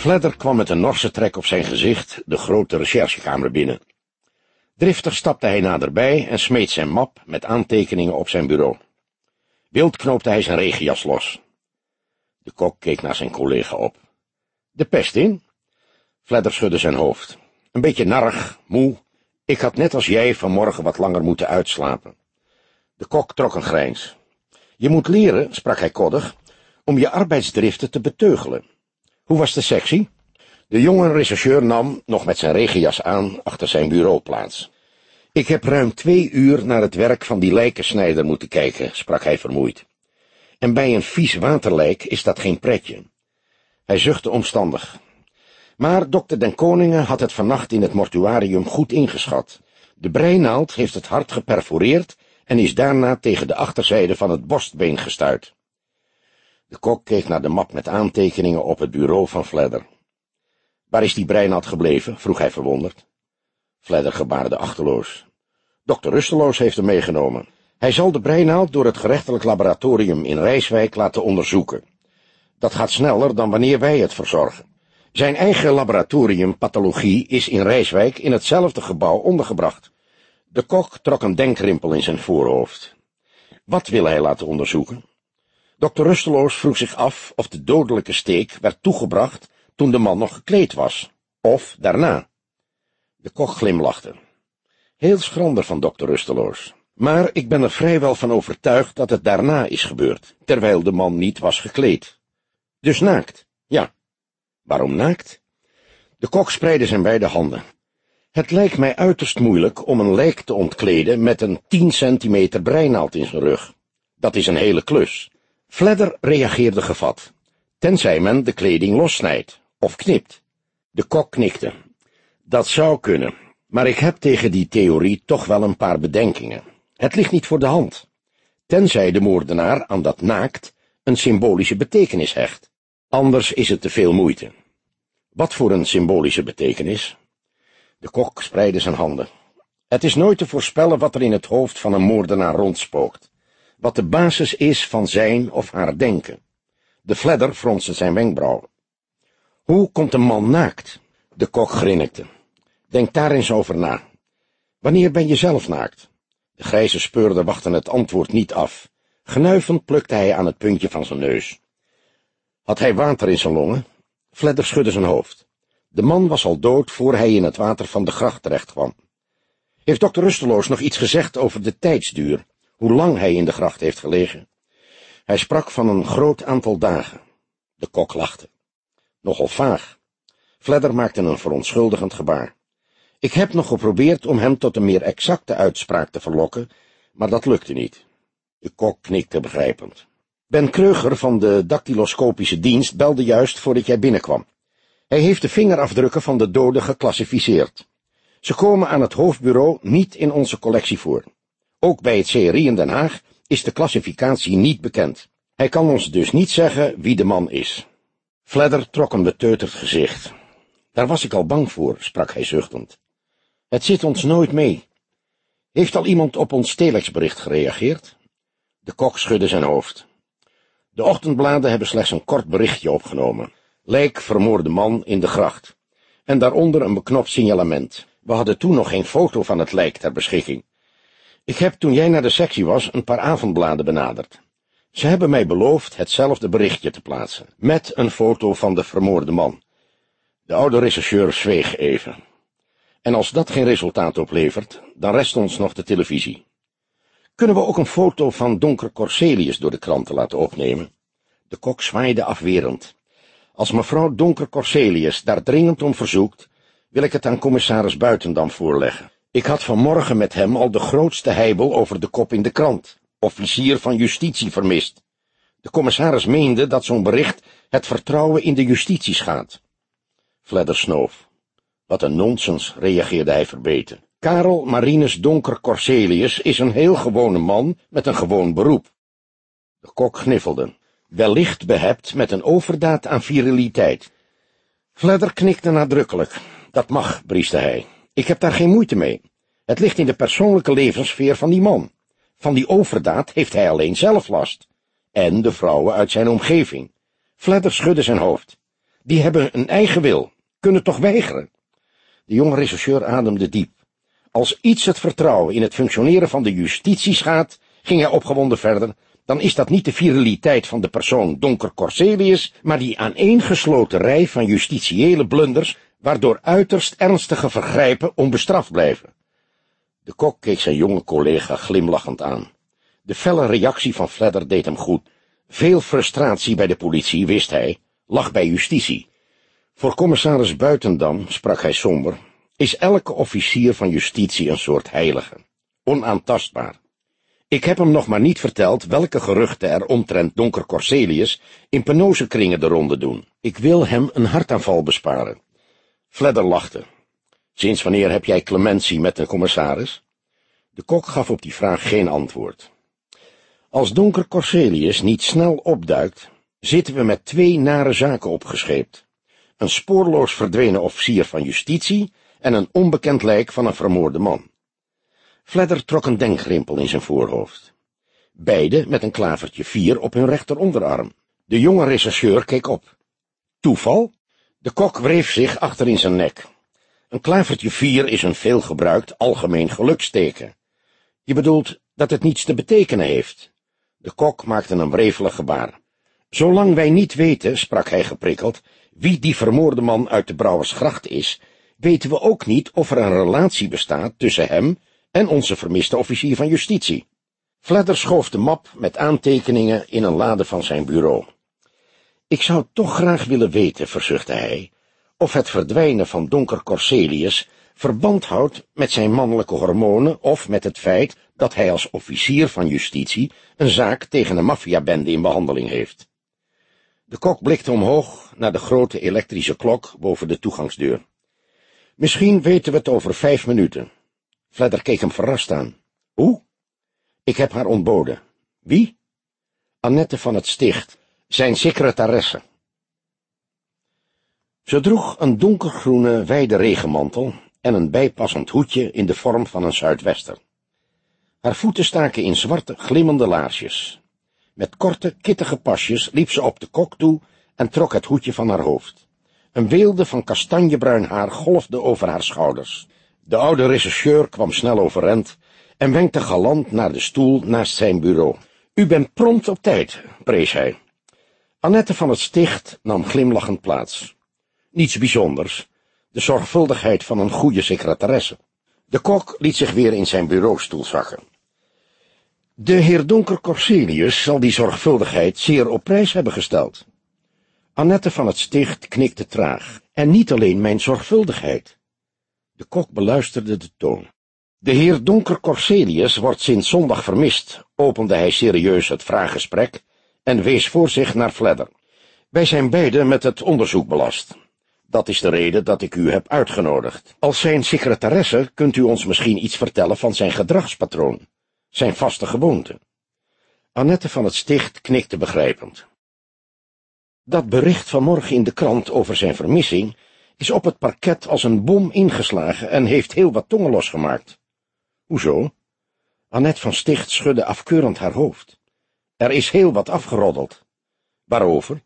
Fledder kwam met een norse trek op zijn gezicht de grote recherchekamer binnen. Driftig stapte hij naderbij en smeet zijn map met aantekeningen op zijn bureau. Wild knoopte hij zijn regenjas los. De kok keek naar zijn collega op. De pest in? Fledder schudde zijn hoofd. Een beetje narrig, moe. Ik had net als jij vanmorgen wat langer moeten uitslapen. De kok trok een grijns. Je moet leren, sprak hij koddig, om je arbeidsdriften te beteugelen. Hoe was de sectie? De jonge rechercheur nam, nog met zijn regenjas aan, achter zijn bureau plaats. Ik heb ruim twee uur naar het werk van die lijkensnijder moeten kijken, sprak hij vermoeid. En bij een vies waterlijk is dat geen pretje. Hij zuchtte omstandig. Maar dokter den Koningen had het vannacht in het mortuarium goed ingeschat. De breinaald heeft het hart geperforeerd en is daarna tegen de achterzijde van het borstbeen gestuit. De kok keek naar de map met aantekeningen op het bureau van Fledder. Waar is die breinaald gebleven? vroeg hij verwonderd. Fledder gebaarde achterloos. Dokter Rusteloos heeft hem meegenomen. Hij zal de breinaald door het gerechtelijk laboratorium in Rijswijk laten onderzoeken. Dat gaat sneller dan wanneer wij het verzorgen. Zijn eigen laboratorium pathologie is in Rijswijk in hetzelfde gebouw ondergebracht. De kok trok een denkrimpel in zijn voorhoofd. Wat wil hij laten onderzoeken? Dokter Rusteloos vroeg zich af of de dodelijke steek werd toegebracht toen de man nog gekleed was, of daarna. De kok glimlachte. Heel schrander van dokter Rusteloos. Maar ik ben er vrijwel van overtuigd dat het daarna is gebeurd, terwijl de man niet was gekleed. Dus naakt, ja. Waarom naakt? De kok spreidde zijn beide handen. Het lijkt mij uiterst moeilijk om een lijk te ontkleden met een tien centimeter breinaald in zijn rug. Dat is een hele klus. Fledder reageerde gevat, tenzij men de kleding lossnijdt, of knipt. De kok knikte. Dat zou kunnen, maar ik heb tegen die theorie toch wel een paar bedenkingen. Het ligt niet voor de hand. Tenzij de moordenaar aan dat naakt een symbolische betekenis hecht. Anders is het te veel moeite. Wat voor een symbolische betekenis? De kok spreidde zijn handen. Het is nooit te voorspellen wat er in het hoofd van een moordenaar rondspookt. Wat de basis is van zijn of haar denken. De fledder fronste zijn wenkbrauwen. Hoe komt een man naakt? De kok grinnikte. Denk daar eens over na. Wanneer ben je zelf naakt? De grijze speurder wachtte het antwoord niet af. Genuivend plukte hij aan het puntje van zijn neus. Had hij water in zijn longen? Fledder schudde zijn hoofd. De man was al dood voor hij in het water van de gracht terecht kwam. Heeft dokter Rusteloos nog iets gezegd over de tijdsduur, hoe lang hij in de gracht heeft gelegen? Hij sprak van een groot aantal dagen. De kok lachte. Nogal vaag. Fledder maakte een verontschuldigend gebaar. Ik heb nog geprobeerd om hem tot een meer exacte uitspraak te verlokken, maar dat lukte niet. De kok knikte begrijpend. Ben Kreuger van de dactyloscopische dienst belde juist voordat jij binnenkwam. Hij heeft de vingerafdrukken van de doden geclassificeerd. Ze komen aan het hoofdbureau niet in onze collectie voor. Ook bij het CRI in Den Haag is de klassificatie niet bekend. Hij kan ons dus niet zeggen wie de man is. Fledder trok een beteuterd gezicht. Daar was ik al bang voor, sprak hij zuchtend. Het zit ons nooit mee. Heeft al iemand op ons telexbericht gereageerd? De kok schudde zijn hoofd. De ochtendbladen hebben slechts een kort berichtje opgenomen. Lijk vermoorde man in de gracht. En daaronder een beknopt signalement. We hadden toen nog geen foto van het lijk ter beschikking. Ik heb toen jij naar de sectie was een paar avondbladen benaderd. Ze hebben mij beloofd hetzelfde berichtje te plaatsen, met een foto van de vermoorde man. De oude rechercheur zweeg even. En als dat geen resultaat oplevert, dan rest ons nog de televisie. Kunnen we ook een foto van Donker Corselius door de kranten laten opnemen? De kok zwaaide afwerend. Als mevrouw Donker Corselius daar dringend om verzoekt, wil ik het aan commissaris Buitendam voorleggen. Ik had vanmorgen met hem al de grootste heibel over de kop in de krant. Officier van justitie vermist. De commissaris meende dat zo'n bericht het vertrouwen in de justitie schaadt. Fledder snoof. Wat een nonsens, reageerde hij verbeten. Karel Marinus Donker Corselius is een heel gewone man met een gewoon beroep. De kok gniffelde. Wellicht behept met een overdaad aan viriliteit. Fledder knikte nadrukkelijk. Dat mag, brieste hij. Ik heb daar geen moeite mee. Het ligt in de persoonlijke levenssfeer van die man. Van die overdaad heeft hij alleen zelf last. En de vrouwen uit zijn omgeving. Fledder schudde zijn hoofd. Die hebben een eigen wil, kunnen toch weigeren? De jonge rechercheur ademde diep. Als iets het vertrouwen in het functioneren van de justitie schaadt, ging hij opgewonden verder, dan is dat niet de viriliteit van de persoon Donker Corselius, maar die aaneengesloten rij van justitiële blunders, waardoor uiterst ernstige vergrijpen onbestraft blijven. De kok keek zijn jonge collega glimlachend aan. De felle reactie van Fledder deed hem goed. Veel frustratie bij de politie, wist hij, lag bij justitie. Voor commissaris Buitendam, sprak hij somber, is elke officier van justitie een soort heilige, onaantastbaar. Ik heb hem nog maar niet verteld welke geruchten er omtrent Donker Corselius in penose kringen de ronde doen. Ik wil hem een hartaanval besparen. Fledder lachte. Sinds wanneer heb jij clementie met de commissaris? De kok gaf op die vraag geen antwoord. Als Donker Corselius niet snel opduikt, zitten we met twee nare zaken opgescheept. Een spoorloos verdwenen officier van justitie en een onbekend lijk van een vermoorde man. Fledder trok een denkrimpel in zijn voorhoofd. Beide met een klavertje vier op hun rechteronderarm. De jonge rechercheur keek op. Toeval? De kok wreef zich achter in zijn nek. Een klavertje vier is een veelgebruikt algemeen geluksteken. Je bedoelt dat het niets te betekenen heeft. De kok maakte een wrevelig gebaar. Zolang wij niet weten, sprak hij geprikkeld, wie die vermoorde man uit de Brouwersgracht is, weten we ook niet of er een relatie bestaat tussen hem en onze vermiste officier van justitie. Fledder schoof de map met aantekeningen in een lade van zijn bureau. Ik zou toch graag willen weten, verzuchtte hij, of het verdwijnen van Donker Corselius verband houdt met zijn mannelijke hormonen of met het feit dat hij als officier van justitie een zaak tegen een maffiabende in behandeling heeft. De kok blikte omhoog naar de grote elektrische klok boven de toegangsdeur. Misschien weten we het over vijf minuten. Fledder keek hem verrast aan. Hoe? Ik heb haar ontboden. Wie? Annette van het Sticht, zijn secretaresse. Ze droeg een donkergroene wijde regenmantel en een bijpassend hoedje in de vorm van een zuidwester. Haar voeten staken in zwarte, glimmende laarsjes. Met korte, kittige pasjes liep ze op de kok toe en trok het hoedje van haar hoofd. Een weelde van kastanjebruin haar golfde over haar schouders. De oude rechercheur kwam snel overend en wenkte galant naar de stoel naast zijn bureau. U bent prompt op tijd, prees hij. Annette van het Sticht nam glimlachend plaats. Niets bijzonders, de zorgvuldigheid van een goede secretaresse. De kok liet zich weer in zijn bureaustoel zakken. De heer Donker Corselius zal die zorgvuldigheid zeer op prijs hebben gesteld. Annette van het Sticht knikte traag, en niet alleen mijn zorgvuldigheid. De kok beluisterde de toon. De heer Donker Corselius wordt sinds zondag vermist, opende hij serieus het vraaggesprek en wees voor zich naar Fledder. Wij zijn beiden met het onderzoek belast. Dat is de reden dat ik u heb uitgenodigd. Als zijn secretaresse kunt u ons misschien iets vertellen van zijn gedragspatroon, zijn vaste gewoonte. Annette van het Sticht knikte begrijpend. Dat bericht vanmorgen in de krant over zijn vermissing is op het parket als een bom ingeslagen en heeft heel wat tongen losgemaakt. Hoezo? Annette van Sticht schudde afkeurend haar hoofd. Er is heel wat afgeroddeld. Waarover?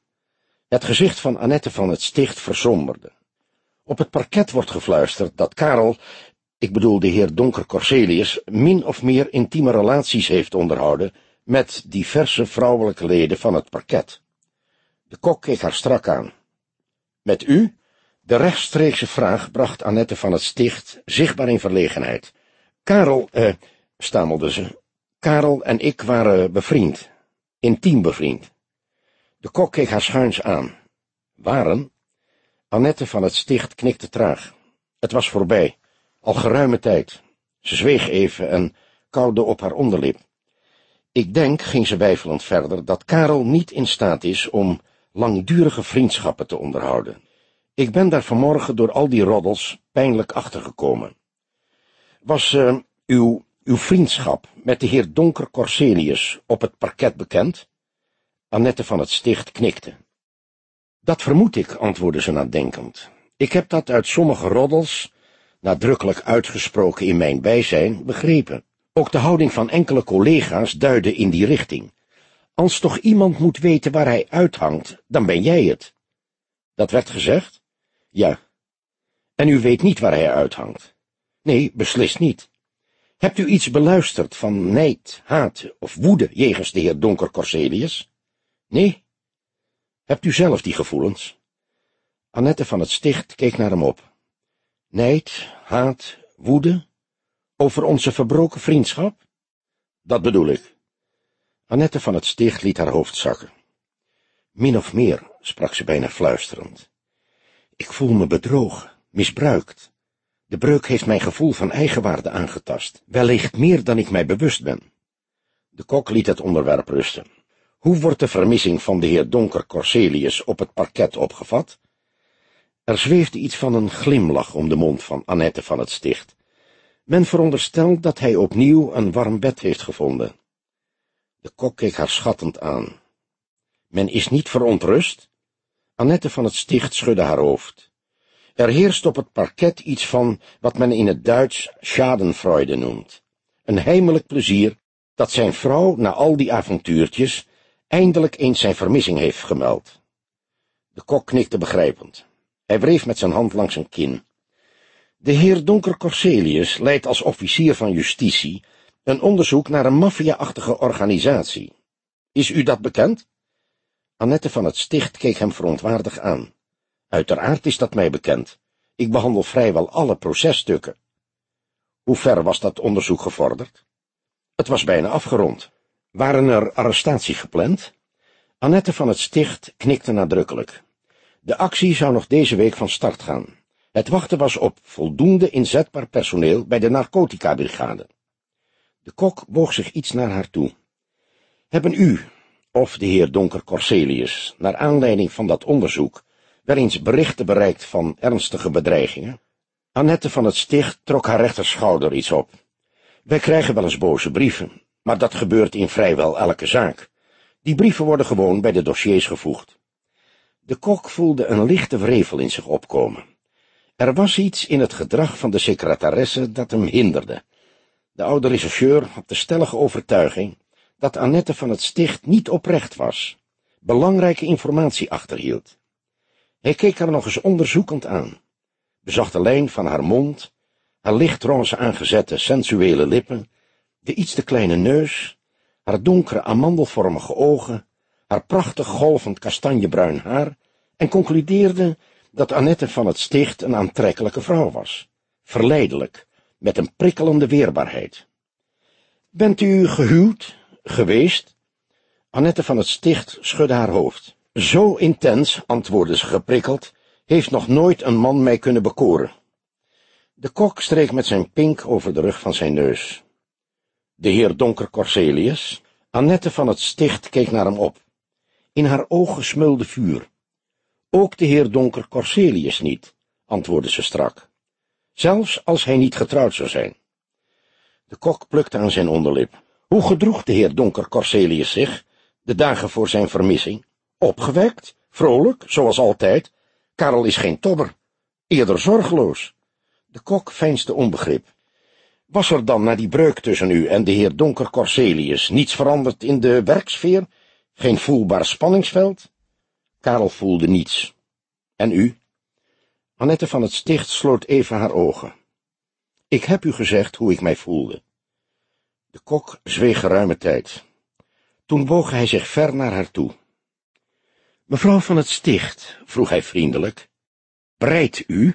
Het gezicht van Annette van het Sticht versomberde. Op het parket wordt gefluisterd dat Karel, ik bedoel de heer Donker Corselius, min of meer intieme relaties heeft onderhouden met diverse vrouwelijke leden van het parket. De kok keek haar strak aan. Met u? De rechtstreekse vraag bracht Annette van het Sticht zichtbaar in verlegenheid. Karel, eh, stamelde ze, Karel en ik waren bevriend, intiem bevriend. De kok keek haar schuins aan. Waren? Annette van het Sticht knikte traag. Het was voorbij, al geruime tijd. Ze zweeg even en kauwde op haar onderlip. Ik denk, ging ze weifelend verder, dat Karel niet in staat is om langdurige vriendschappen te onderhouden. Ik ben daar vanmorgen door al die roddels pijnlijk achtergekomen. Was uh, uw, uw vriendschap met de heer Donker Corselius op het parket bekend? Annette van het Sticht knikte. Dat vermoed ik, antwoordde ze nadenkend. Ik heb dat uit sommige roddels, nadrukkelijk uitgesproken in mijn bijzijn, begrepen. Ook de houding van enkele collega's duidde in die richting. Als toch iemand moet weten waar hij uithangt, dan ben jij het. Dat werd gezegd? Ja. En u weet niet waar hij uithangt? Nee, beslist niet. Hebt u iets beluisterd van nijd, haat of woede jegens de heer Donker Corselius? Nee? Hebt u zelf die gevoelens? Annette van het Sticht keek naar hem op. Nijd, haat, woede? Over onze verbroken vriendschap? Dat bedoel ik. Annette van het Sticht liet haar hoofd zakken. Min of meer, sprak ze bijna fluisterend. Ik voel me bedrogen, misbruikt. De breuk heeft mijn gevoel van eigenwaarde aangetast, wellicht meer dan ik mij bewust ben. De kok liet het onderwerp rusten. Hoe wordt de vermissing van de heer Donker Corselius op het parket opgevat? Er zweefde iets van een glimlach om de mond van Annette van het Sticht. Men veronderstelt dat hij opnieuw een warm bed heeft gevonden. De kok keek haar schattend aan. Men is niet verontrust? Annette van het Sticht schudde haar hoofd. Er heerst op het parket iets van wat men in het Duits schadenfreude noemt. Een heimelijk plezier dat zijn vrouw na al die avontuurtjes eindelijk eens zijn vermissing heeft gemeld. De kok knikte begrijpend. Hij wreef met zijn hand langs zijn kin. De heer Donker Corselius leidt als officier van justitie een onderzoek naar een maffia-achtige organisatie. Is u dat bekend? Annette van het Sticht keek hem verontwaardig aan. Uiteraard is dat mij bekend. Ik behandel vrijwel alle processtukken. Hoe ver was dat onderzoek gevorderd? Het was bijna afgerond. Waren er arrestaties gepland? Annette van het Sticht knikte nadrukkelijk. De actie zou nog deze week van start gaan. Het wachten was op voldoende inzetbaar personeel bij de narcotica-brigade. De kok boog zich iets naar haar toe. Hebben u, of de heer Donker Corselius, naar aanleiding van dat onderzoek, wel eens berichten bereikt van ernstige bedreigingen? Annette van het Sticht trok haar rechterschouder iets op. Wij krijgen wel eens boze brieven, maar dat gebeurt in vrijwel elke zaak. Die brieven worden gewoon bij de dossiers gevoegd. De kok voelde een lichte wrevel in zich opkomen. Er was iets in het gedrag van de secretaresse dat hem hinderde. De oude rechercheur had de stellige overtuiging dat Annette van het Sticht niet oprecht was, belangrijke informatie achterhield. Hij keek haar nog eens onderzoekend aan, bezag de lijn van haar mond, haar lichtroze aangezette sensuele lippen, de iets te kleine neus, haar donkere amandelvormige ogen, haar prachtig golvend kastanjebruin haar, en concludeerde dat Annette van het Sticht een aantrekkelijke vrouw was, verleidelijk, met een prikkelende weerbaarheid. Bent u gehuwd, geweest? Annette van het Sticht schudde haar hoofd. Zo intens, antwoordde ze geprikkeld, heeft nog nooit een man mij kunnen bekoren. De kok streek met zijn pink over de rug van zijn neus. De heer Donker Corselius, Annette van het Sticht keek naar hem op. In haar ogen smulde vuur. Ook de heer Donker Corselius niet, antwoordde ze strak. Zelfs als hij niet getrouwd zou zijn. De kok plukte aan zijn onderlip. Hoe gedroeg de heer Donker Corselius zich, de dagen voor zijn vermissing? Opgewekt, vrolijk, zoals altijd. Karel is geen tobber, eerder zorgeloos. De kok veinsde onbegrip. Was er dan na die breuk tussen u en de heer Donker Corselius niets veranderd in de werksfeer? Geen voelbaar spanningsveld? Karel voelde niets. En u? Annette van het Sticht sloot even haar ogen. Ik heb u gezegd hoe ik mij voelde. De kok zweeg geruime tijd. Toen boog hij zich ver naar haar toe. Mevrouw van het Sticht, vroeg hij vriendelijk, breidt u?